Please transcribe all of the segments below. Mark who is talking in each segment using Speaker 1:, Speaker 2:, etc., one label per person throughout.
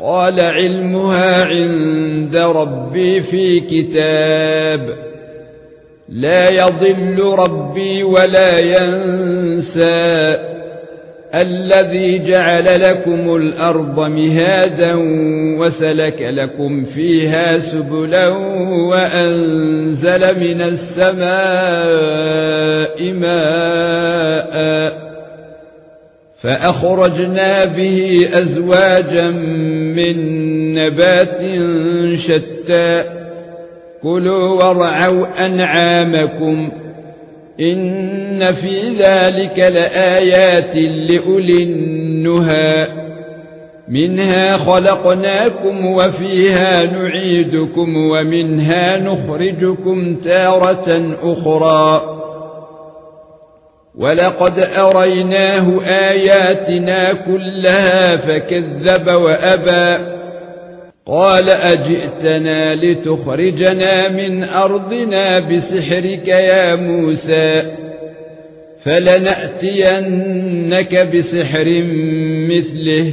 Speaker 1: قال علمها عند ربي في كتاب لا يضل ربي ولا ينسى الذي جعل لكم الأرض مهادا وسلك لكم فيها سبلا وأنزل من السماء ماء فأخرجنا به أزواجا من نبات شتى. كلوا وارعوا أنعامكم. إن في ذلك لآيات لأولي النهى. منها خلقناكم وفيها نعيدكم ومنها نخرجكم تارة أخرى. ولقد اريناه اياتنا كلها فكذب وابى قال اجئتنا لتخرجنا من ارضنا بسحرك يا موسى فلناتينك بسحر مثله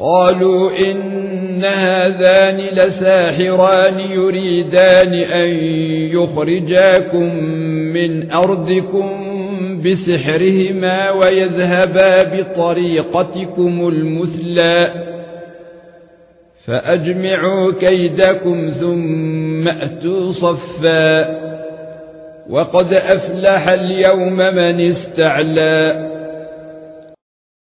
Speaker 1: قالوا إن هذان لساحران يريدان أن يخرجاكم من أرضكم بسحرهما ويذهبا بطريقتكم المثلى فأجمعوا كيدكم ثم أتوا صفا وقد أفلح اليوم من استعلى